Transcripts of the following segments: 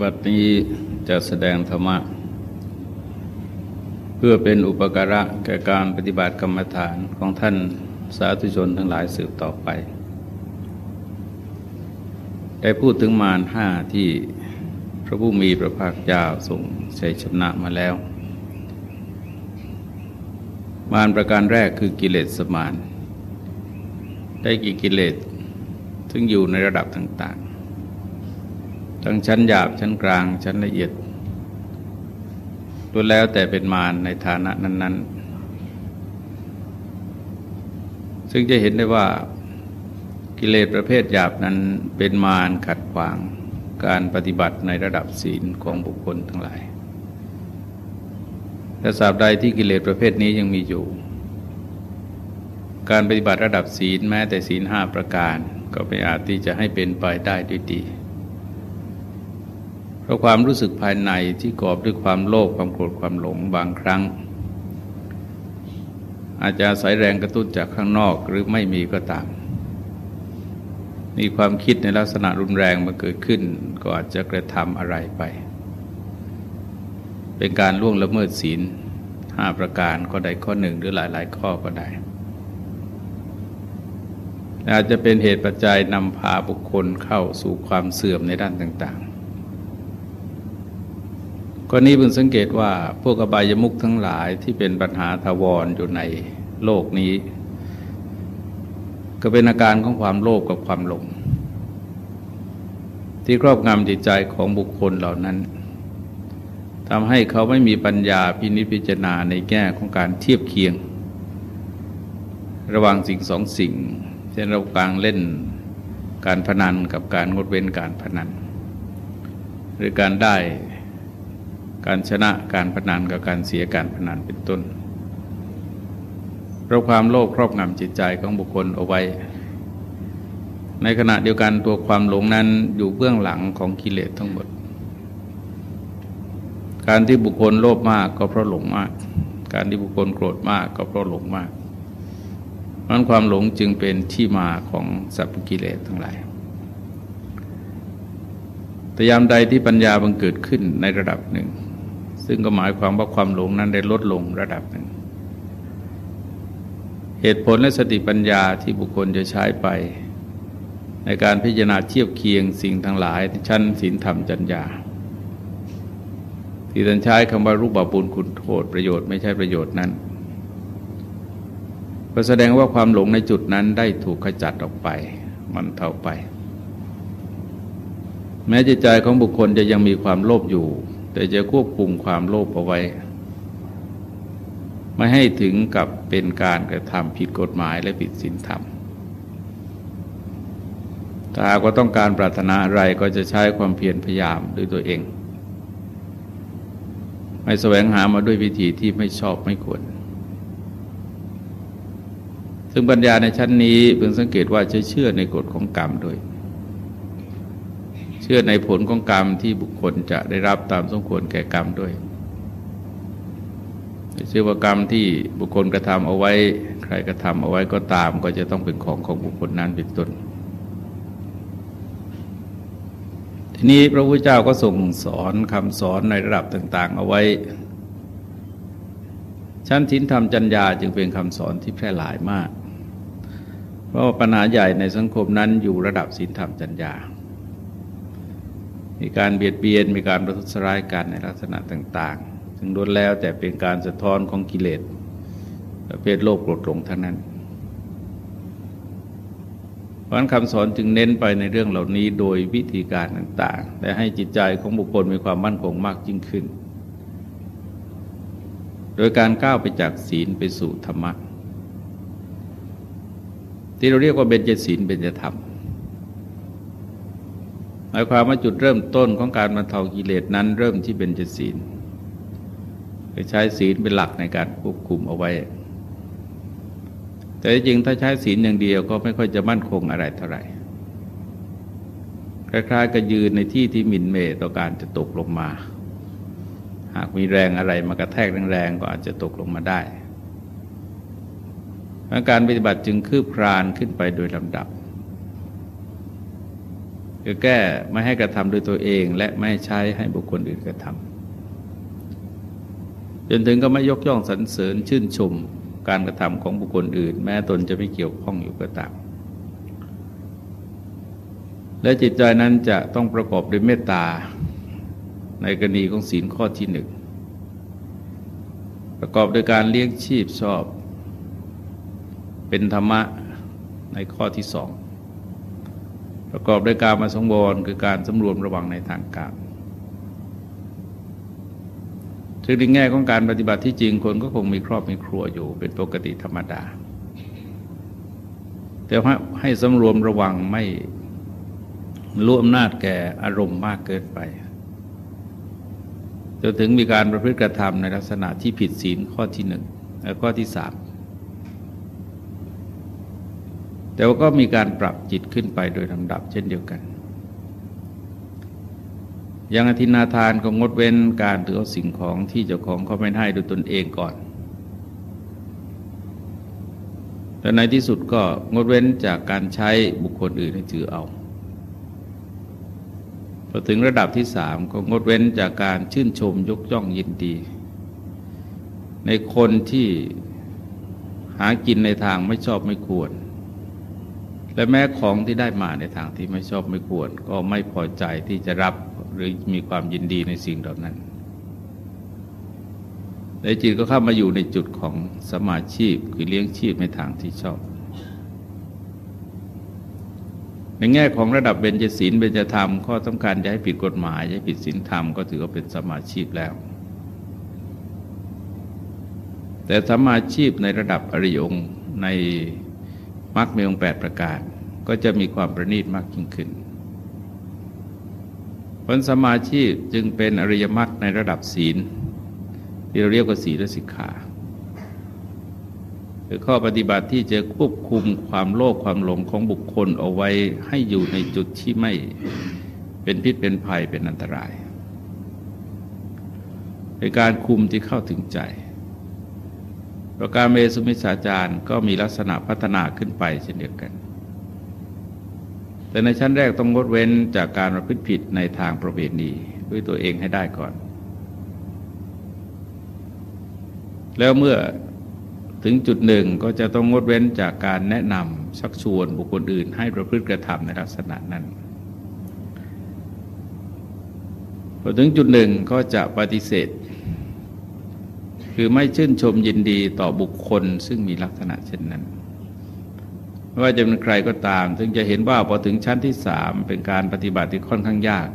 บัดนี้จะแสดงธรรมะ เพื่อเป็นอุปการะแก่การปฏิบัติกรรมฐานของท่านสาธุชนทั้งหลายสืบต่อไป ได้พูดถึงมารห้าที่พระผู้มีพระภาคเจ้าทรงใชัยชนะมาแล้ว มารประการแรกคือกิเลสสมาน ได้กี่กิเลสซึ่งอยู่ในระดับต่าง ทั้งชั้นหยาบชั้นกลางชั้นละเอียดล้วนแล้วแต่เป็นมารในฐานะนั้น ๆ ซึ่งจะเห็นได้ว่ากิเลสประเภทหยาบนั้นเป็นมารขัดขวางการปฏิบัติในระดับศีลของบุคคลทั้งหลายแต่สาบใดที่กิเลสประเภทนี้ยังมีอยู่ การปฏิบัติระดับศีลแม้แต่ศีลห้าประการ ก็ไม่อาจที่จะให้เป็นไปได้ด้วยดี เพราะความรู้สึกภายในที่กอบด้วยความโลภความโกรธความหลงบางครั้ง อาจจะอายแรงกระตุ้นจากข้างนอกหรือไม่มีก็ตาม มีความคิดในลักษณะรุนแรงมาเกิดขึ้น ก็อาจจะกระทำอะไรไป เป็นการล่วงละเมิดศีลห้าประการก็ได้ข้อหนึ่งหรือหลาย ๆ ข้อก็ได้อาจจะเป็นเหตุปัจจัยนำพาบุคคลเข้าสู่ความเสื่อมในด้านต่าง ก็นี้เพิ่งสังเกตว่าพวกอบายมุขทั้งหลายที่เป็นปัญหาทาวรอยู่ในโลกนี้ ก็เป็นอาการของความโลภกับความหลง ที่ครอบงำจิตใจของบุคคลเหล่านั้นทำให้เขาไม่มีปัญญาพินิจพิจารณาในแง่ของการเทียบเคียง ระหว่างสิ่งสองสิ่ง เช่นเรากลางเล่นการพนันกับการงดเว้นการพนัน หรือการได้ การชนะการพนันกับการเสียการพนันเป็นต้นเพราะความโลภครอบงำจิตใจของบุคคลเอาไว้ ในขณะเดียวกันตัวความหลงนั้นอยู่เบื้องหลังของกิเลสทั้งหมด การที่บุคคลโลภมากก็เพราะหลงมาก การที่บุคคลโกรธมากก็เพราะหลงมากนั้นความหลงจึงเป็นที่มาของสัพพกิเลสทั้งหลาย แต่ยามใดที่ปัญญาบังเกิดขึ้นในระดับหนึ่ง ซึ่งก็หมายความว่าความหลงนั้นได้ลดลงระดับหนึ่ง เหตุผลและสติปัญญาที่บุคคลจะใช้ไป ในการพิจารณาเทียบเคียงสิ่งทั้งหลายชั้นศีลธรรมจัญญา ที่ท่านใช้คำว่ารูปบาปุลคุณโทษประโยชน์ไม่ใช่ประโยชน์นั้นก็แสดงว่าความหลงในจุดนั้นได้ถูกขจัดออกไป มันเท่าไป แม้จิตใจของบุคคลจะยังมีความโลภอยู่ แต่จะควบคุมความโลภเอาไว้ ไม่ให้ถึงกับเป็นการกระทำผิดกฎหมายและผิดศีลธรรมถ้าหากว่าต้องการปรารถนาอะไรก็จะใช้ความเพียรพยายามด้วยตัวเอง ไม่แสวงหามาด้วยวิธีที่ไม่ชอบไม่ควร ซึ่งปัญญาในชั้นนี้เพิ่งสังเกตว่าจะเชื่อในกฎของกรรมด้วย ชื่อในผลของกรรมที่บุคคลจะได้รับตามสมควรแก่กรรมด้วยเชื่อว่ากรรมที่บุคคลกระทำเอาไว้ ใครกระทำเอาไว้ก็ตาม ก็จะต้องเป็นของของบุคคลนั้นเป็นต้นทีนี้พระพุทธเจ้าก็ส่งสอนคำสอนในระดับต่าง ๆ เอาไว้ ชั้นทินธรรมจัญญาจึงเป็นคำสอนที่แพร่หลายมาก เพราะปัญหาใหญ่ในสังคมนั้นอยู่ระดับศีลธรรมจัญญา มีการเบียดเบียน มีการประทุษร้ายกันในลักษณะต่างๆ ซึ่งล้วนแล้วแต่เป็นการสะท้อนของกิเลสประเภทโลภโกรธหลงทั้งนั้นเพราะนั้นคำสอนจึงเน้นไปในเรื่องเหล่านี้โดยวิธีการต่างๆแต่ให้จิตใจของบุคคลมีความมั่นคงมากยิ่งขึ้น โดยการก้าวไปจากศีลไปสู่ธรรมะ ที่เราเรียกว่าเบญจศีลเบญจธรรม มายความว่าจุดเริ่มต้นของการบรรเทากิเลสนั้นเริ่มที่เป็นจศีลไปใช้ศีลเป็นหลักในการควบคุมเอาไว้ แต่จริงถ้าใช้ศีลอย่างเดียวก็ไม่ค่อยจะมั่นคงอะไรเท่าไหร่คล้ายๆกับยืนในที่ที่หมิ่นเมตต่อการจะตกลงมา หากมีแรงอะไรมากระแทกแรงๆก็อาจจะตกลงมาได้การปฏิบัติจึงคืบคลานขึ้นไปโดยลำดับ คือแก้ไม่ให้กระทำโดยตัวเอง และไม่ใช้ให้บุคคลอื่นกระทำจนถึงก็ไม่ยกย่องสรรเสริญชื่นชมการกระทำของบุคคลอื่น แม้ตนจะไม่เกี่ยวข้องอยู่ก็ตามและจิตใจนั้นจะต้องประกอบด้วยเมตตา ในกรณีของศีลข้อที่หนึ่งประกอบโดยการเลี้ยงชีพชอบ เป็นธรรมะในข้อที่สอง ประกอบด้วยการมาสงวรคือการสำรวมระวังในทางการถึงในแง่ของการปฏิบัติที่จริงคนก็คงมีครอบมีครัวอยู่เป็นปกติธรรมดา แต่ว่าให้สำรวมระวังไม่รู้อำนาจแก่อารมณ์มากเกินไปจนถึงมีการประพฤติกระทำในลักษณะที่ผิดศีลข้อที่หนึ่งและข้อที่สาม แต่ว่าก็มีการปรับจิตขึ้นไปโดยลำดับเช่นเดียวกันอย่างอธินาทานก็งดเว้นการถือเอาสิ่งของที่เจ้าของเขาไม่ให้โดยตนเองก่อน แต่ในที่สุดก็งดเว้นจากการใช้บุคคลอื่นให้ถือเอาพอถึงระดับที่สามก็งดเว้นจากการชื่นชมยกย่องยินดี ในคนที่หากินในทางไม่ชอบไม่ควร และแม้ของที่ได้มาในทางที่ไม่ชอบไม่ควร ก็ไม่พอใจที่จะรับหรือมีความยินดีในสิ่งเหล่านั้นในจิตก็เข้ามาอยู่ในจุดของสมาชีพคือเลี้ยงชีพในทางที่ชอบ ในแง่ของระดับเบญจศีลเบญจธรรมข้อสำคัญจะให้ผิดกฎหมายให้ผิดศีลธรรมก็ถือว่าเป็นสมาชีพแล้ว แต่สมาชีพในระดับอริยงใน มรรคมีองแปดประการ ก็จะมีความประณีตมากยิ่งขึ้นผลสมาชีพจึงเป็นอริยมรรคในระดับศีล ที่เราเรียกว่าศีลสิกขาคือข้อปฏิบัติที่จะควบคุมความโลภความหลงของบุคคลเอาไว้ให้อยู่ในจุดที่ไม่เป็นพิษเป็นภัยเป็นอันตรายเป็นการคุมที่เข้าถึงใจ ประการเมสุมิสาจารก็มีลักษณะพัฒนาขึ้นไปเช่นเดียวกัน แต่ในชั้นแรกต้องงดเว้นจากการประพฤติผิดในทางประเวณีด้วยตัวเองให้ได้ก่อน แล้วเมื่อถึงจุดหนึ่งก็จะต้องงดเว้นจากการแนะนำชักชวนบุคคลอื่น ให้ประพฤติกระทำในลักษณะนั้นพอถึงจุดหนึ่งก็จะปฏิเสธ คือไม่ชื่นชมยินดีต่อบุคคลซึ่งมีลักษณะเช่นนั้นไม่ว่าจะเป็นใครก็ตามซึ่งจะเห็นว่าพอถึงชั้นที่สามเป็นการปฏิบัติที่ค่อนข้างยาก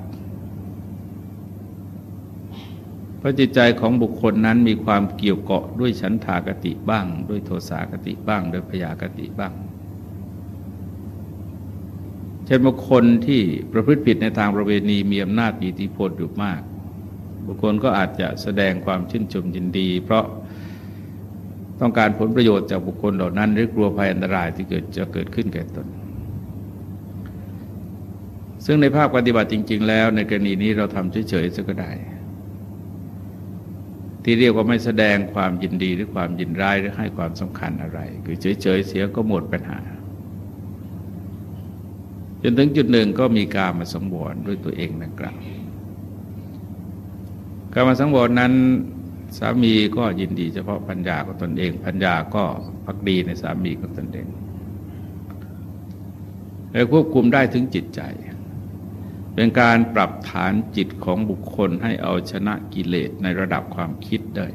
เพราะจิตใจของบุคคลนั้นมีความเกี่ยวเกาะด้วยฉันทากติบ้าง ด้วยโทสากติบ้างด้วยพยากติบ้าง เช่นบุคคลที่ประพฤติผิดในทางประเวณีมีอำนาจมีอิทธิพลอยู่มาก บุคคลก็อาจจะแสดงความชื่นชมยินดี เพราะต้องการผลประโยชน์จากบุคคลเหล่านั้น หรือกลัวภัยอันตรายที่เกิดจะเกิดขึ้นแก่ตน ซึ่งในภาคปฏิบัติจริง ๆ แล้ว ในกรณีนี้เราทำเฉยๆซะก็ได้ ที่เรียกว่าไม่แสดงความยินดีหรือความยินร้ายหรือให้ความสำคัญอะไร คือเฉยๆเสียก็หมดปัญหาจนถึงจุดหนึ่งก็มีการมาสังวรด้วยตัวเองนังกล่าว การมาสังวรนั้นสามีก็ยินดีเฉพาะพัญญาของตนเองพัญญาก็พักดีในสามีของตนเองและควบคุมได้ถึงจิตใจ เป็นการปรับฐานจิตของบุคคลให้เอาชนะกิเลสในระดับความคิดได้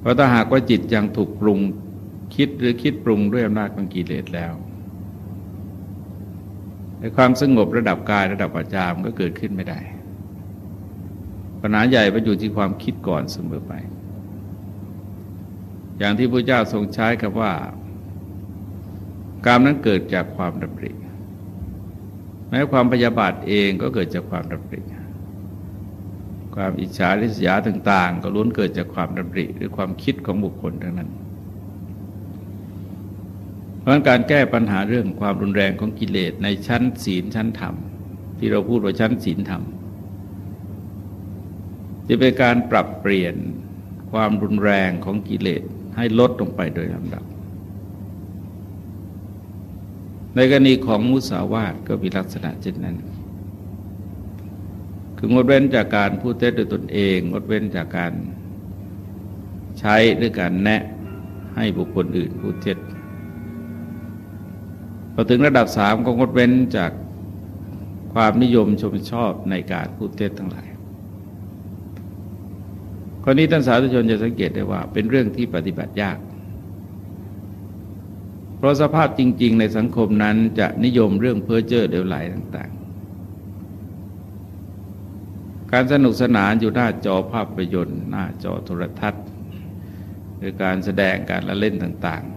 เพราะถ้าหากว่าจิตยังถูกปรุงคิดหรือคิดปรุงด้วยอำนาจของกิเลสแล้วในความสงบระดับกายระดับปัจจามก็เกิดขึ้นไม่ได้ ปัญหาใหญ่ไปอยู่ที่ความคิดก่อนเสมอไป อย่างที่พระเจ้าทรงใช้คำว่าการนั้นเกิดจากความดำริแม้ความพยาบาทเองก็เกิดจากความดำริความอิจฉาริษยาต่าง ๆ ก็ล้วนเกิดจากความดำริหรือความคิดของบุคคลทั้งนั้น เพราะการแก้ปัญหาเรื่องความรุนแรงของกิเลสในชั้นศีลชั้นธรรม ที่เราพูดว่าชั้นศีลธรรม จะเป็นการปรับเปลี่ยนความรุนแรงของกิเลสให้ลดลงไปโดยลำดับ ในกรณีของมุสาวาทก็มีลักษณะเช่นนั้น คืองดเว้นจากการพูดเท็จโดยตนเองงดเว้นจากการใช้หรือการแนะให้บุคคลอื่นพูดเท็จพอถึงระดับสามก็งดเว้นจากความนิยมชมชอบในการพูดเท็จทั้งหลาย ข้อนี้ท่านสาธุชนจะสังเกตได้ว่า เป็นเรื่องที่ปฏิบัติยาก เพราะสภาพจริง ๆ ในสังคมนั้นจะนิยมเรื่องเพ้อเจ้อเดวไหลต่างๆ การสนุกสนานอยู่หน้าจอภาพยนตร์ หน้าจอโทรทัศน์หรือการแสดงการละเล่นต่างๆ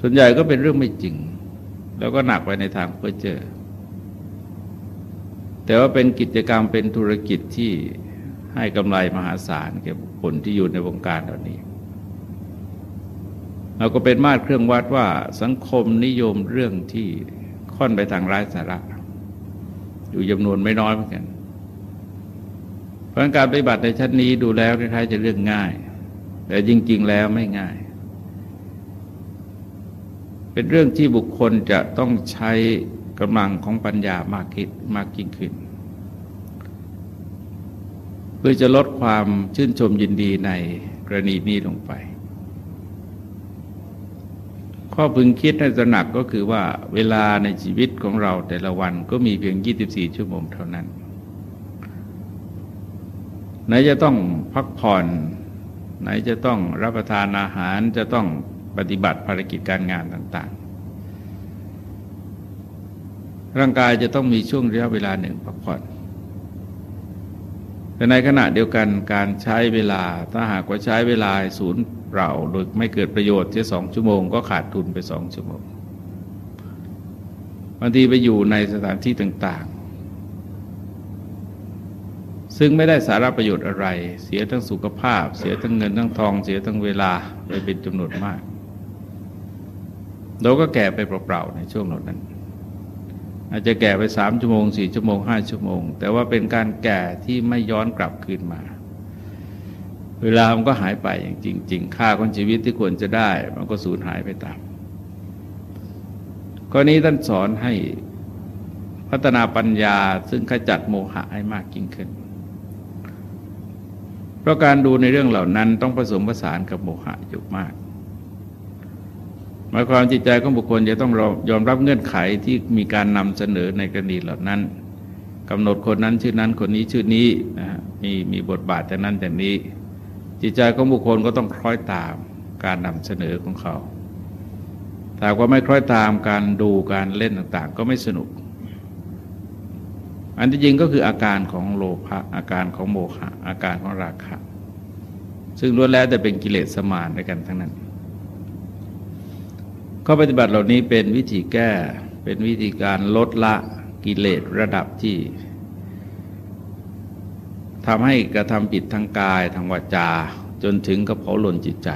ส่วนใหญ่ก็เป็นเรื่องไม่จริง แล้วก็หนักไปในทางเพ้อเจ้อ แต่ว่าเป็นกิจกรรมเป็นธุรกิจที่ให้กำไรมหาศาลแก่บุคคลที่อยู่ในวงการเหล่านี้เราก็เป็นมาตรเครื่องวัดว่าสังคมนิยมเรื่องที่ค่อนไปทางร้ายสาระ อยู่จำนวนไม่น้อยเหมือนกัน เพราะการปฏิบัติในชั้นนี้ดูแล้วคล้ายๆจะเรื่องง่าย แต่จริง ๆ แล้วไม่ง่าย เป็นเรื่องที่บุคคลจะต้องใช้ กำลังของปัญญามากคิดมากยิ่งขึ้นเพื่อจะลดความชื่นชมยินดีในกรณีนี้ลงไป ข้อพึงคิดในตระหนักก็คือว่าเวลาในชีวิตของเราแต่ละวันก็มีเพียง 24 ชั่วโมงเท่านั้นไหนจะต้องพักผ่อน ไหนจะต้องรับประทานอาหารจะต้องปฏิบัติภารกิจการงานต่าง ร่างกายจะต้องมีช่วงระยะเวลาหนึ่งพักผ่อน แต่ในขณะเดียวกันการใช้เวลาถ้าหากว่าใช้เวลาศูนย์เปล่าโดยไม่เกิดประโยชน์แค่สองชั่วโมงก็ขาดทุนไปสองชั่วโมงบางทีไปอยู่ในสถานที่ต่างๆ ซึ่งไม่ได้สาระประโยชน์อะไร เสียทั้งสุขภาพ เสียทั้งเงินทั้งทอง เสียทั้งเวลาไปเป็นจำนวนมาก เราก็แก่ไปเปล่าๆในช่วงเหล่านั้น อาจจะแก่ไปสามชั่วโมงสี่ชั่วโมงห้าชั่วโมง แต่ว่าเป็นการแก่ที่ไม่ย้อนกลับคืนมา เวลามันก็หายไปอย่างจริง ๆ ค่าของชีวิตที่ควรจะได้ มันก็สูญหายไปตามกรณีท่านสอนให้พัฒนาปัญญาซึ่งขจัดโมหะให้มากยิ่งขึ้น เพราะการดูในเรื่องเหล่านั้นต้องผสมผสานกับโมหะอยู่มาก หมายความจิตใจของบุคคลจะต้องยอมรับเงื่อนไขที่มีการนำเสนอในกรณีเหล่านั้นกำหนดคนนั้นชื่อนั้นคนนี้ชื่อนี้นะมีมีบทบาทแต่นั้นแต่นี้ จิตใจของบุคคลก็ต้องคล้อยตามการนำเสนอของเขาถ้าว่าไม่คล้อยตามการดูการเล่นต่างๆ ก็ไม่สนุก อันที่จริงก็คืออาการของโลภะอาการของโมหะอาการของราคะ ซึ่งล้วนแล้วแต่เป็นกิเลสสมานด้วยกันทั้งนั้น ข้อปฏิบัติเหล่านี้เป็นวิธีแก้เป็นวิธีการลดละกิเลสระดับที่ทำให้กระทำผิดทางกายทางวาจา จนถึงกับเผาหล่นจิตใจ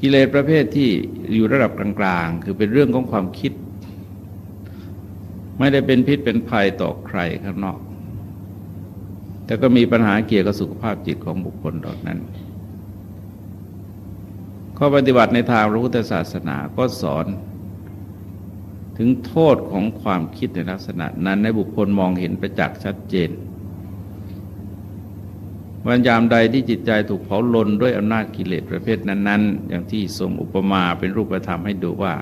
กิเลสประเภทที่อยู่ระดับกลางๆ คือเป็นเรื่องของความคิด ไม่ได้เป็นพิษเป็นภัยต่อใครข้างนอก แต่ก็มีปัญหาเกี่ยวกับสุขภาพจิตของบุคคลดอกนั้น ข้อปฏิบัติในทางพระพุทธศาสนาก็สอน ถึงโทษของความคิดในลักษณะนั้นในบุคคลมองเห็นประจักษ์ชัดเจนวันยามใดที่จิตใจถูกเผาลนด้วยอำนาจกิเลสประเภทนั้นๆ อย่างที่ทรงอุปมาเป็นรูปธรรมให้ดูว่า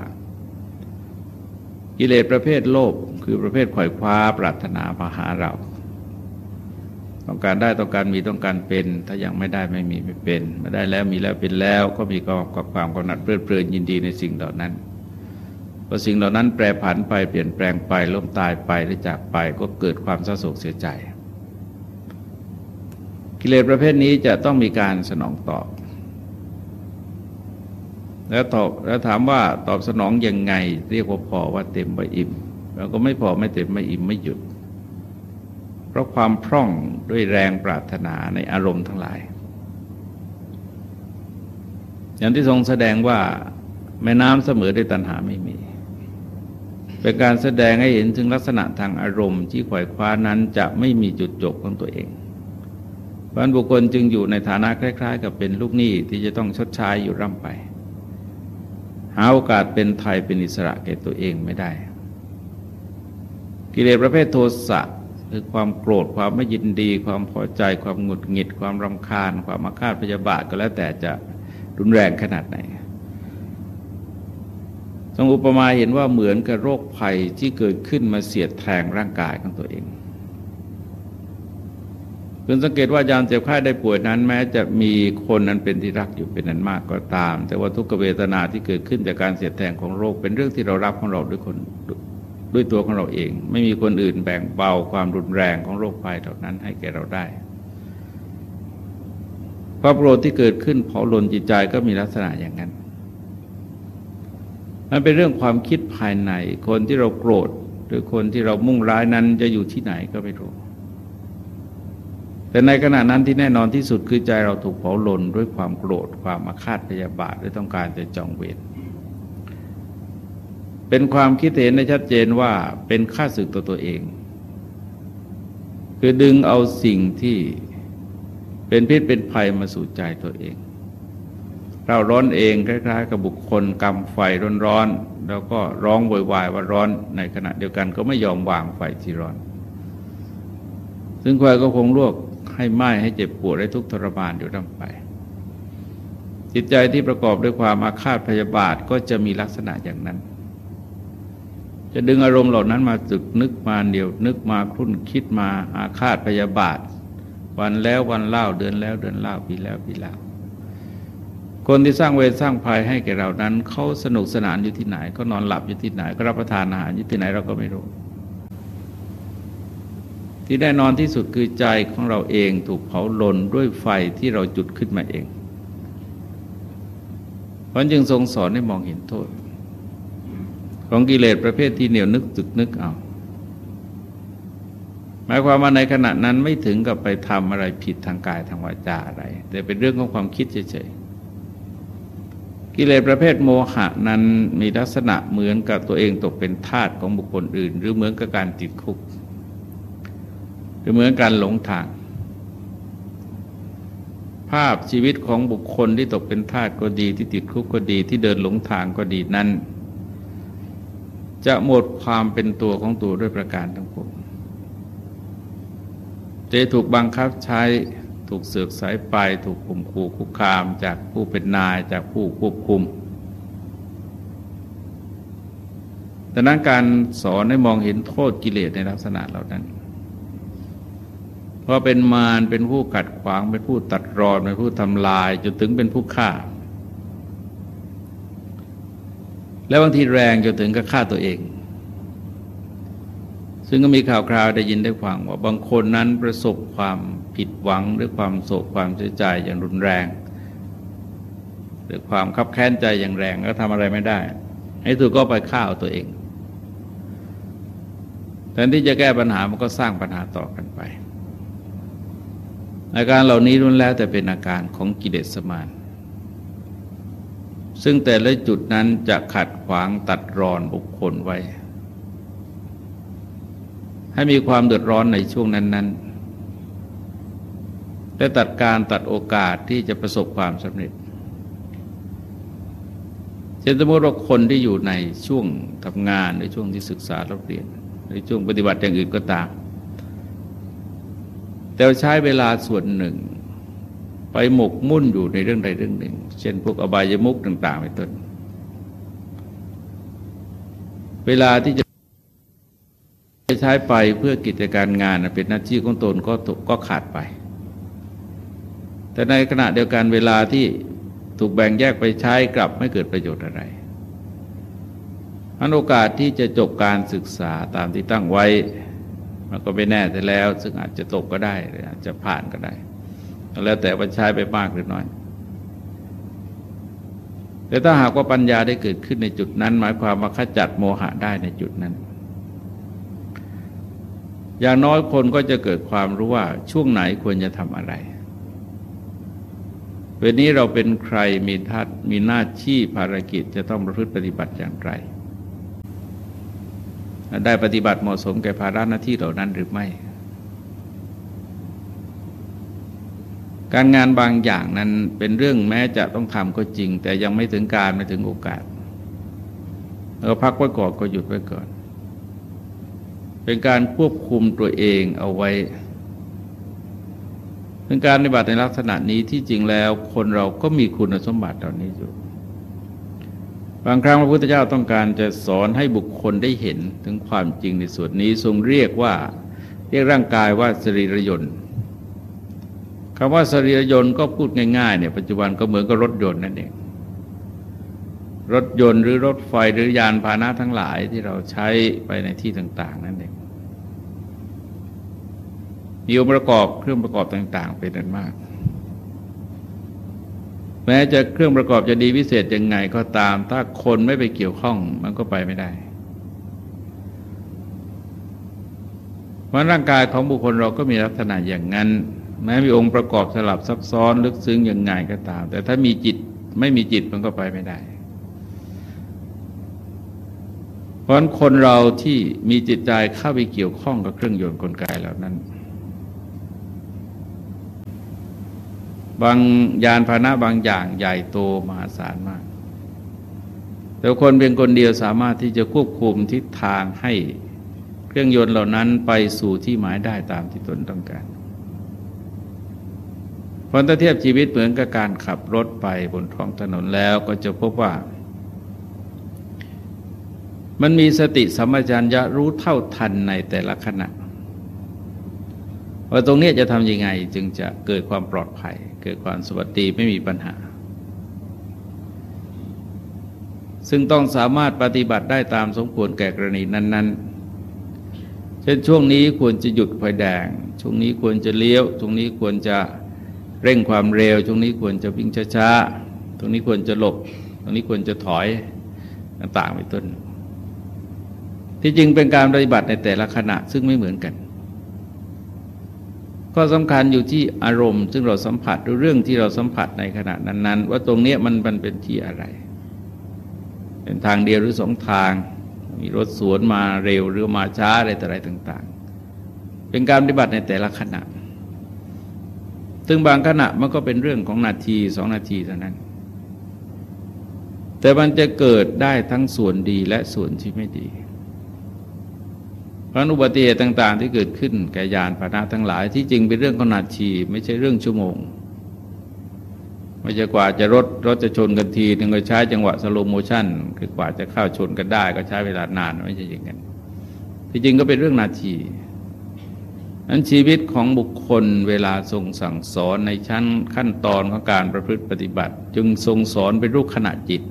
กิเลสประเภทโลภคือประเภทขวายคว้าปรารถนามาหาเรา ต้องการได้ต้องการมีต้องการเป็น ถ้ายังไม่ได้ไม่มีไม่เป็นมาได้แล้วมีแล้วเป็นแล้วก็มีความความกำหนัดเพลิดเพลินยินดีในสิ่งเหล่านั้นพอสิ่งเหล่านั้นแปรผันไปเปลี่ยนแปลงไปล้มตายไปหรือจากไปก็เกิดความเศร้าโศกเสียใจ กิเลสประเภทนี้จะต้องมีการสนองตอบ แล้วตอบแล้วถามว่าตอบสนองยังไง เรียกว่าพอว่าเต็มไม่อิ่มแล้วก็ไม่พอไม่เต็มไม่อิ่มไม่หยุด เพราะความพร่องด้วยแรงปรารถนาในอารมณ์ทั้งหลาย อย่างที่ทรงแสดงว่าแม่น้ำเสมอด้วยตัณหาไม่มี เป็นการแสดงให้เห็นถึงลักษณะทางอารมณ์ที่ขวายคว้านั้นจะไม่มีจุดจบของตัวเองบันบุคคลจึงอยู่ในฐานะคล้าย ๆ กับเป็นลูกหนี้ที่จะต้องชดใช้อยู่ร่ำไป หาโอกาสเป็นไทยเป็นอิสระแก่ตัวเองไม่ได้ กิเลสประเภทโทสะ คือความโกรธความไม่ยินดี ความพอใจความหงุดหงิด ความรำคาญ ความมาคาดพยาบาทก็แล้วแต่จะรุนแรงขนาดไหนทรงอุปมาเห็นว่าเหมือนกับโรคภัยที่เกิดขึ้นมาเสียดแทงร่างกายของตัวเองคุณสังเกตว่ายามเจ็บไข้ได้ป่วยนั้น แม้จะมีคนนั้นเป็นที่รักอยู่เป็นนั้นมากก็ตาม แต่ว่าทุกขเวทนาที่เกิดขึ้นจากการเสียดแทงของโรคเป็นเรื่องที่เรารับของเราด้วยคน ด้วยตัวของเราเอง ไม่มีคนอื่นแบ่งเบาความรุนแรงของโรคภัยเหล่านั้นให้แก่เราได้ความโกรธที่เกิดขึ้นเผาลนจิตใจก็มีลักษณะอย่างนั้น มันเป็นเรื่องความคิดภายใน คนที่เราโกรธ หรือคนที่เรามุ่งร้ายนั้นจะอยู่ที่ไหนก็ไม่รู้ แต่ในขณะนั้นที่แน่นอนที่สุดคือใจเราถูกเผาลนด้วยความโกรธ ความมาคาดพยาบาทหรือต้องการจะจองเวร เป็นความคิดเห็นในชัดเจนว่าเป็นค่าศึกตัวตัวเอง คือดึงเอาสิ่งที่เป็นพิษเป็นภัยมาสู่ใจตัวเอง เราร้อนเองคล้ายๆ กับบุคคลกำไฟร้อนๆแล้วก็ร้องโวยวายว่าร้อนในขณะเดียวกันก็ไม่ยอมวางไฟที่ร้อน ซึ่งไฟก็คงลวกให้ไหม้ให้เจ็บปวดให้ทุกข์ทรมานอยู่ร่ำไป จิตใจที่ประกอบด้วยความอาฆาตพยาบาทก็จะมีลักษณะอย่างนั้น จะดึงอารมณ์เหล่านั้นมาตึกนึกมาเดียวนึกมาครุ่นคิดมาอาฆาตพยาบาท วันแล้ววันเล่าเดือนแล้วเดือนเล่าปีแล้วปีเล่าคนที่สร้างเวรสร้างภัยให้แก่เรานั้นเขาสนุกสนานอยู่ที่ไหนเขานอนหลับอยู่ที่ไหนก็รับประทานอาหารอยู่ที่ไหนเราก็ไม่รู้ ที่แน่นอนที่สุดคือใจของเราเองถูกเผาลนด้วยไฟที่เราจุดขึ้นมาเองเพราะจึงทรงสอนให้มองเห็นโทษ ของกิเลสประเภทที่เหนียวนึกตึกนึกเอาหมายความว่าในขณะนั้นไม่ถึงกับไปทำอะไรผิดทางกายทางวาจาอะไร แต่เป็นเรื่องของความคิดเฉยๆกิเลสประเภทโมหะนั้นมีลักษณะเหมือนกับตัวเองตกเป็นทาสของบุคคลอื่น หรือเหมือนกับการติดคุก หรือเหมือนการหลงทาง ภาพชีวิตของบุคคลที่ตกเป็นทาสก็ดีที่ติดคุกก็ดีที่เดินหลงทางก็ดีนั้น จะหมดความเป็นตัวของตัวด้วยประการทั้งปวงจะถูกบังคับใช้ถูกเสือกสายไป ถูกข่มขู่คุกคามจากผู้เป็นนายจากผู้ควบคุมดังนั้นการสอนให้มองเห็นโทษกิเลสในลักษณะเหล่านั้น เพราะเป็นมารเป็นผู้กัดขวางเป็นผู้ตัดรอนเป็นผู้ทำลายจนถึงเป็นผู้ฆ่า แล้วบางทีแรงจนถึงกับฆ่าตัวเอง ซึ่งก็มีข่าวคราวได้ยินได้ฟังว่าบางคนนั้นประสบความผิดหวังหรือความโศกความเสียใจอย่างรุนแรง หรือความคับแค้นใจอย่างแรงก็ทำอะไรไม่ได้ให้ถูกก็ไปฆ่าตัวเองแทนที่จะแก้ปัญหามันก็สร้างปัญหาต่อกันไปอาการเหล่านี้รุนแล้วแต่เป็นอาการของกิเลสมาน ซึ่งแต่ละจุดนั้นจะขัดขวางตัดรอนบุคคลไว้ ให้มีความเดือดร้อนในช่วงนั้น ๆ และตัดการตัดโอกาสที่จะประสบความสำเร็จเช่นสมมติว่าคนที่อยู่ในช่วงทำงานในช่วงที่ศึกษาเรียนในช่วงปฏิบัติอย่างอื่นก็ตาม แต่ใช้เวลาส่วนหนึ่ง ไปหมกมุ่นอยู่ในเรื่องใดเรื่องหนึ่ง เช่นพวกอบายมุกต่าง ๆ เป็นต้น เวลาที่จะใช้ไปเพื่อกิจการงานเป็นหน้าที่ของตนก็ก็ขาดไป แต่ในขณะเดียวกันเวลาที่ถูกแบ่งแยกไปใช้กลับไม่เกิดประโยชน์อะไรอันโอกาสที่จะจบการศึกษาตามที่ตั้งไว้ มันก็ไม่แน่แต่แล้ว ซึ่งอาจจะตกก็ได้หรืออาจจะผ่านก็ได้ แล้วแต่ว่าใช้ไปมากหรือน้อย แต่ถ้าหากว่าปัญญาได้เกิดขึ้นในจุดนั้น หมายความว่าขจัดโมหะได้ในจุดนั้น อย่างน้อยคนก็จะเกิดความรู้ว่าช่วงไหนควรจะทำอะไรเวลนี้เราเป็นใครมีทัศมีหน้าที่ภารกิจจะต้องประพฤติปฏิบัติอย่างไร ได้ปฏิบัติเหมาะสมแก่ภาระหน้าที่เหล่านั้นหรือไม่ การงานบางอย่างนั้นเป็นเรื่องแม้จะต้องทำก็จริง แต่ยังไม่ถึงการไม่ถึงโอกาสเราพักไว้ก่อนก็หยุดไว้ก่อน เป็นการควบคุมตัวเองเอาไว้เป็นการปฏิบัติในลักษณะนี้ที่จริงแล้วคนเราก็มีคุณสมบัติเหล่านี้อยู่ บางครั้งพระพุทธเจ้าต้องการจะสอนให้บุคคลได้เห็นถึงความจริงในส่วนนี้ทรงเรียกว่า เรียกร่างกายว่าสรีรยนต์ คำว่าสรีรยนต์ก็พูดง่ายๆเนี่ยปัจจุบันก็เหมือนกับรถยนต์นั่นเองรถยนต์หรือรถไฟหรือยานพาหนะทั้งหลายที่เราใช้ไปในที่ต่าง ๆ นั่นเองมีองค์ประกอบเครื่องประกอบต่าง ๆ เป็นอันมาก แม้จะเครื่องประกอบจะดีพิเศษยังไงก็ตาม ถ้าคนไม่ไปเกี่ยวข้องมันก็ไปไม่ได้เพราะร่างกายของบุคคลเราก็มีลักษณะอย่างนั้น แม้มีองค์ประกอบสลับซับซ้อนลึกซึ้งยังไงก็ตาม แต่ถ้ามีจิตไม่มีจิตมันก็ไปไม่ได้ เพราะคนเราที่มีจิตใจเข้าไปเกี่ยวข้องกับเครื่องยนต์กลไกเหล่านั้น บางยานพาหนะบางอย่างใหญ่โตมหาศาลมาก แต่คนเป็นคนเดียวสามารถที่จะควบคุมทิศทางให้เครื่องยนต์เหล่านั้นไปสู่ที่หมายได้ตามที่ตนต้องการ พอถ้าเทียบชีวิตเหมือนกับการขับรถไปบนท้องถนนแล้วก็จะพบว่า มันมีสติสัมปชัญญะรู้เท่าทันในแต่ละขณะว่าตรงนี้จะทำยังไงจึงจะเกิดความปลอดภัย เกิดความสวัสดีไม่มีปัญหา ซึ่งต้องสามารถปฏิบัติได้ตามสมควรแก่กรณีนั้น ๆ เช่นช่วงนี้ควรจะหยุดไฟแดง ช่วงนี้ควรจะเลี้ยว ช่วงนี้ควรจะ เร่งความเร็ว ช่วงนี้ควรจะวิ่งช้าๆ ตรงนี้ควรจะหลบ ตรงนี้ควรจะถอยต่างๆไปต้น ที่จริงเป็นการปฏิบัติในแต่ละขณะซึ่งไม่เหมือนกัน ก็สำคัญอยู่ที่อารมณ์ ซึ่งเราสัมผัสหรือเรื่องที่เราสัมผัสในขณะนั้น ๆ ว่าตรงนี้มันมันเป็นที่อะไร เป็นทางเดียวหรือสองทาง มีรถสวนมาเร็วหรือมาช้าอะไรต่ออะไรต่าง ๆ เป็นการปฏิบัติในแต่ละขณะ ซึ่งบางขณะมันก็เป็นเรื่องของนาทีสองนาทีเท่านั้น แต่มันจะเกิดได้ทั้งส่วนดีและส่วนที่ไม่ดีเพราะอุบัติเหตุต่างๆ ที่เกิดขึ้นแก่ยานพาหนะทั้งหลายที่จริงเป็นเรื่องของนาทีไม่ใช่เรื่องชั่วโมง ไม่ใช่กว่าจะรถรถจะชนกันทีนึงก็ใช้จังหวะ slow motionคือกว่าจะเข้าชนกันได้ก็ใช้เวลานานไม่ใช่อย่างนั้นที่จริงก็เป็นเรื่องนาที นั้นชีวิตของบุคคลเวลาทรงสั่งสอนในชั้นขั้นตอนของการประพฤติปฏิบัติ จึงทรงสอนเป็นรูปขณะจิต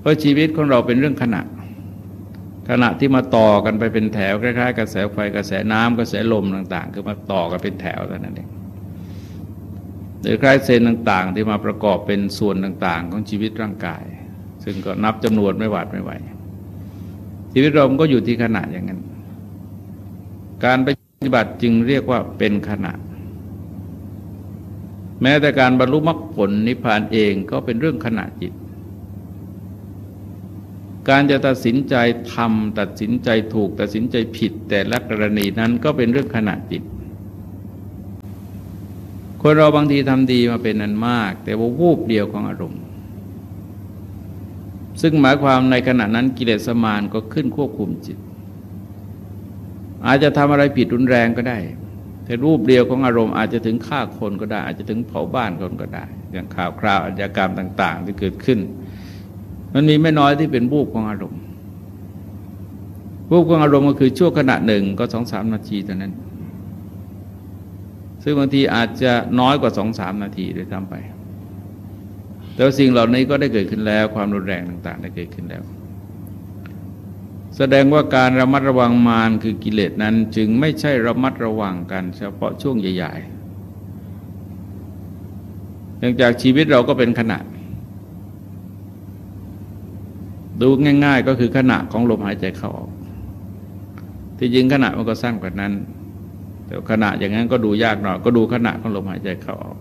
เพราะชีวิตของเราเป็นเรื่องขณะ ขณะที่มาต่อกันไปเป็นแถวคล้ายๆ กระแสไฟกระแสน้ำกระแสลมต่าง ๆ คือมาต่อกันเป็นแถวเท่านั้นเองหรือคล้ายเซนต่างๆ ที่มาประกอบเป็นส่วนต่างๆ ของชีวิตร่างกาย ซึ่งก็นับจำนวนไม่หวาดไม่ไหวชีวิตเราก็อยู่ที่ขณะอย่างนั้น การปฏิบัติจึงเรียกว่าเป็นขณะ แม้แต่การบรรลุมรรคผลนิพพานเองก็เป็นเรื่องขณะจิต การจะตัดสินใจทำตัดสินใจถูกตัดสินใจผิด แต่ละกรณีนั้นก็เป็นเรื่องขณะจิตคนเราบางทีทำดีมาเป็นนันมาก แต่ว่าวูบเดียวของอารมณ์ ซึ่งหมายความในขณะนั้นกิเลสมานก็ขึ้นควบคุมจิต อาจจะทำอะไรผิดรุนแรงก็ได้ แต่รูปเดียวของอารมณ์อาจจะถึงฆ่าคนก็ได้ อาจจะถึงเผาบ้านคนก็ได้ อย่างข่าวคราวอาชญากรรมต่าง ๆ ที่เกิดขึ้น มันมีไม่น้อยที่เป็นรูปของอารมณ์รูปของอารมณ์ก็คือชั่วขณะหนึ่งก็สองสามนาทีเท่านั้น ซึ่งบางทีอาจจะน้อยกว่าสองสามนาทีโดยทำไป แต่สิ่งเหล่านี้ก็ได้เกิดขึ้นแล้วความรุนแรงต่าง ๆ ได้เกิดขึ้นแล้ว แสดงว่าการระมัดระวังมารคือกิเลสนั้น จึงไม่ใช่ระมัดระวังกันเฉพาะช่วงใหญ่ๆเนื่องจากชีวิตเราก็เป็นขณะ ดูง่าย ๆ ก็คือขณะของลมหายใจเข้าออก ที่จริงขณะมันก็สั้นกว่านั้น แต่ขณะอย่างนั้นก็ดูยากหน่อยก็ดูขณะของลมหายใจเข้าออก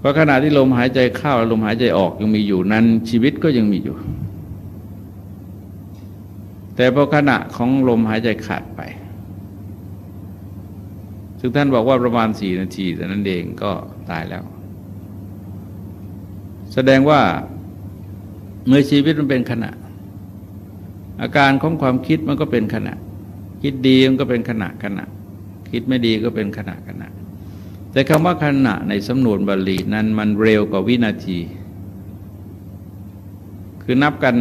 เพราะขณะที่ลมหายใจเข้าลมหายใจออกยังมีอยู่นั้น ชีวิตก็ยังมีอยู่ แต่พอขณะของลมหายใจขาดไป ซึ่งท่านบอกว่าประมาณสี่นาทีแต่นั้นเองก็ตายแล้ว แสดงว่าเมื่อชีวิตมันเป็นขณะ อาการของความคิดมันก็เป็นขณะ คิดดีมันก็เป็นขณะขณะ คิดไม่ดีก็เป็นขณะขณะ แต่คำว่าขณะในสำนวนบาลีนั้นมันเร็วกว่าวินาที คือนับกัน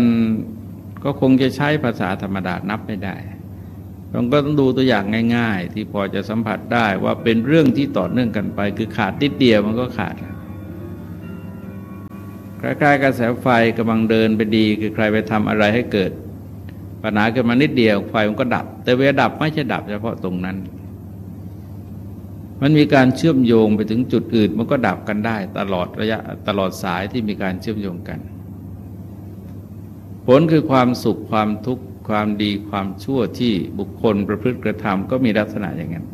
ก็คงจะใช้ภาษาธรรมดานับไม่ได้เราก็ต้องดูตัวอย่างง่าย ๆ ที่พอจะสัมผัสได้ว่าเป็นเรื่องที่ต่อเนื่องกันไป คือขาดติดเดียวมันก็ขาดคล้ายๆกระแสไฟกำลังเดินไปดี คือใครไปทำอะไรให้เกิด ปัญหาเกิดมานิดเดียวไฟมันก็ดับ แต่เวลาดับไม่ใช่ดับเฉพาะตรงนั้น มันมีการเชื่อมโยงไปถึงจุดอื่น มันก็ดับกันได้ ตลอดระยะตลอดสายที่มีการเชื่อมโยงกัน ผลคือความสุขความทุกข์ความดีความชั่วที่บุคคลประพฤติกระทำก็มีลักษณะอย่างนั้น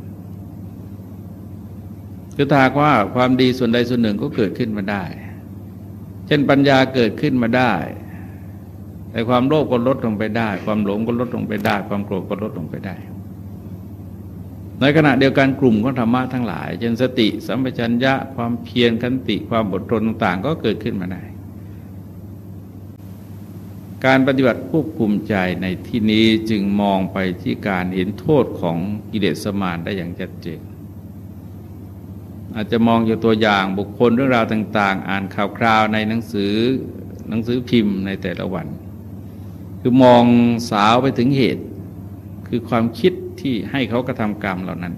คือถ้าว่าความดีส่วนใดส่วนหนึ่งก็เกิดขึ้นมาได้ เช่นปัญญาเกิดขึ้นมาได้แต่ความโลภก็ลดลงไปได้ ความหลงก็ลดลงไปได้ ความโกรธก็ลดลงไปได้ ในขณะเดียวกันกลุ่มของธรรมะทั้งหลาย เช่นสติ สัมปชัญญะ ความเพียรขันติ ความอดทนต่างๆ ก็เกิดขึ้นมาได้ การปฏิบัติควบคุมใจในที่นี้จึงมองไปที่การเห็นโทษของกิเลสมานได้อย่างชัดเจน อาจจะมองอยู่ตัวอย่างบุคคลเรื่องราวต่าง ๆ อ่านข่าวคราวในหนังสือหนังสือพิมพ์ในแต่ละวัน คือมองสาวไปถึงเหตุ คือความคิดที่ให้เขากระทำกรรมเหล่านั้น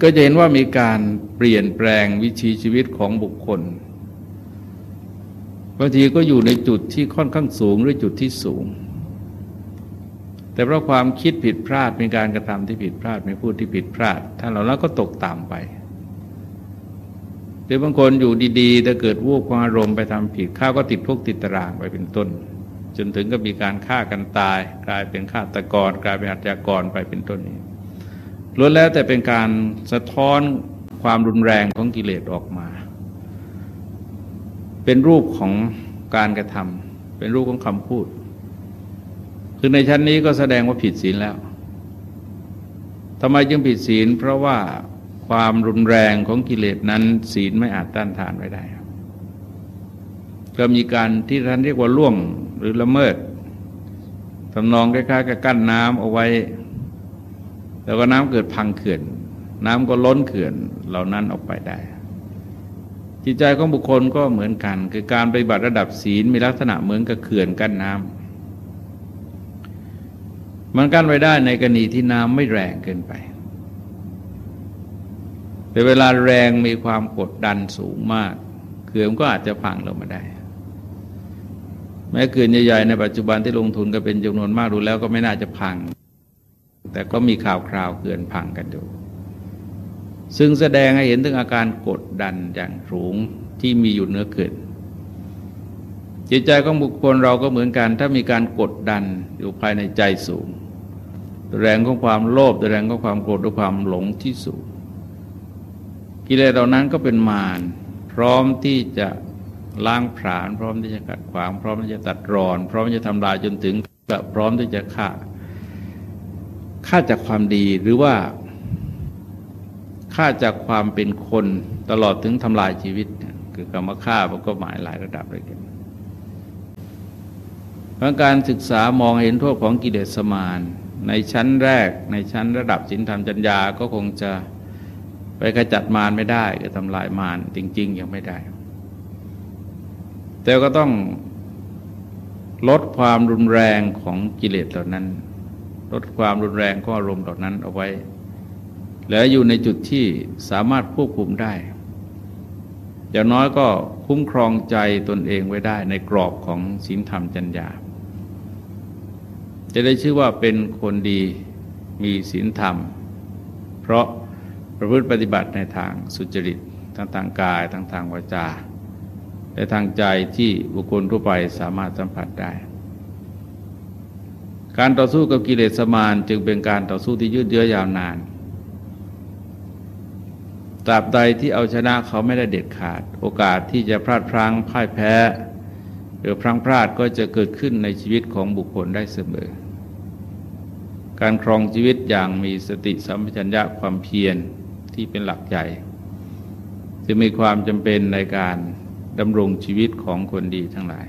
ก็จะเห็นว่ามีการเปลี่ยนแปลงวิถีชีวิตของบุคคล บางทีก็อยู่ในจุดที่ค่อนข้างสูงหรือจุดที่สูง แต่เพราะความคิดผิดพลาดเป็นการกระทำที่ผิดพลาดม่พูดที่ผิดพลาดท่านเหล่านั้นก็ตกต่ำไปหรือบางคนอยู่ดีๆแต่เกิดวูบความอารมณ์ไปทำผิดข้าก็ติดพวกติดตารางไปเป็นต้น จนถึงก็มีการฆ่ากันตาย กลายเป็นฆาตกร กลายเป็นอาชญากรไปเป็นต้นนี้ล้วนแล้วแต่เป็นการสะท้อนความรุนแรงของกิเลสออกมา เป็นรูปของการกระทำเป็นรูปของคำพูด คือในชั้นนี้ก็แสดงว่าผิดศีลแล้วทำไมจึงผิดศีล เพราะว่าความรุนแรงของกิเลสนั้น ศีลไม่อาจต้านทานไว้ได้ก็มีการที่ท่านเรียกว่าล่วงหรือละเมิดทำนองคล้ายๆกับกั้นน้ำเอาไว้ แล้วก็น้ำเกิดพังเขื่อน น้ำก็ล้นเขื่อนเหล่านั้นออกไปได้ จิตใจของบุคคลก็เหมือนกัน คือการปฏิบัติระดับศีลมีลักษณะเหมือนกับเขื่อนกั้นน้ำมันกั้นไว้ได้ในกรณีที่น้ำไม่แรงเกินไป แต่เวลาแรงมีความกดดันสูงมากเขื่อนก็อาจจะพังลงมาได้ แม้เขื่อนใหญ่ๆในปัจจุบันที่ลงทุนก็เป็นจำนวนมากดูแล้วก็ไม่น่าจะพัง แต่ก็มีข่าวคราวเขื่อนพังกันอยู่ ซึ่งแสดงให้เห็นถึงอาการกดดันอย่างสูงที่มีอยู่เนื้อเกิดจิตใจของบุคคลเราก็เหมือนกัน ถ้ามีการกดดันอยู่ภายในใจสูง แรงของความโลภแรงของความโกรธด้วยความหลงที่สูง กิเลสเหล่านั้นก็เป็นมารพร้อมที่จะล้างผลาญพร้อมที่จะกัดขวาง พร้อมที่จะตัดรอน พร้อมที่จะทำลายจนถึงกับพร้อมที่จะฆ่าฆ่าจากความดีหรือว่า ฆ่าจากความเป็นคนตลอดถึงทำลายชีวิต คือกรรมฆ่ามันก็หมายหลายระดับเลยกันเพราะการศึกษามองเห็นโทษของกิเลสมารในชั้นแรกในชั้นระดับสินธรรมจัญญาก็คงจะไปขจัดมารไม่ได้ก็ทำลายมารจริง ๆ ยังไม่ได้ แต่ก็ต้องลดความรุนแรงของกิเลสเหล่านั้น ลดความรุนแรงของอารมณ์เหล่านั้นเอาไว้ แล้วอยู่ในจุดที่สามารถควบคุมได้ อย่างน้อยก็คุ้มครองใจตนเองไว้ได้ในกรอบของศีลธรรมจัญญา จะได้ชื่อว่าเป็นคนดีมีศีลธรรม เพราะประพฤติปฏิบัติในทางสุจริตทั้งทางกายทั้งทางวาจาและทางใจที่บุคคลทั่วไปสามารถสัมผัสได้ การต่อสู้กับกิเลสมารจึงเป็นการต่อสู้ที่ยืดเยื้อยาวนาน ตราบใดที่เอาชนะเขาไม่ได้เด็ดขาด โอกาสที่จะพลาดพลั้งพ่ายแพ้ หรือพลั้งพลาดก็จะเกิดขึ้นในชีวิตของบุคคลได้เสมอ การครองชีวิตอย่างมีสติสัมปชัญญะความเพียรที่เป็นหลักใหญ่จะมีความจำเป็นในการดำรงชีวิตของคนดีทั้งหลาย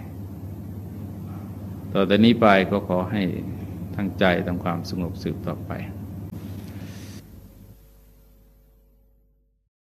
ต่อแต่นี้ไปก็ขอให้ทั้งใจทำความสงบสืบต่อไป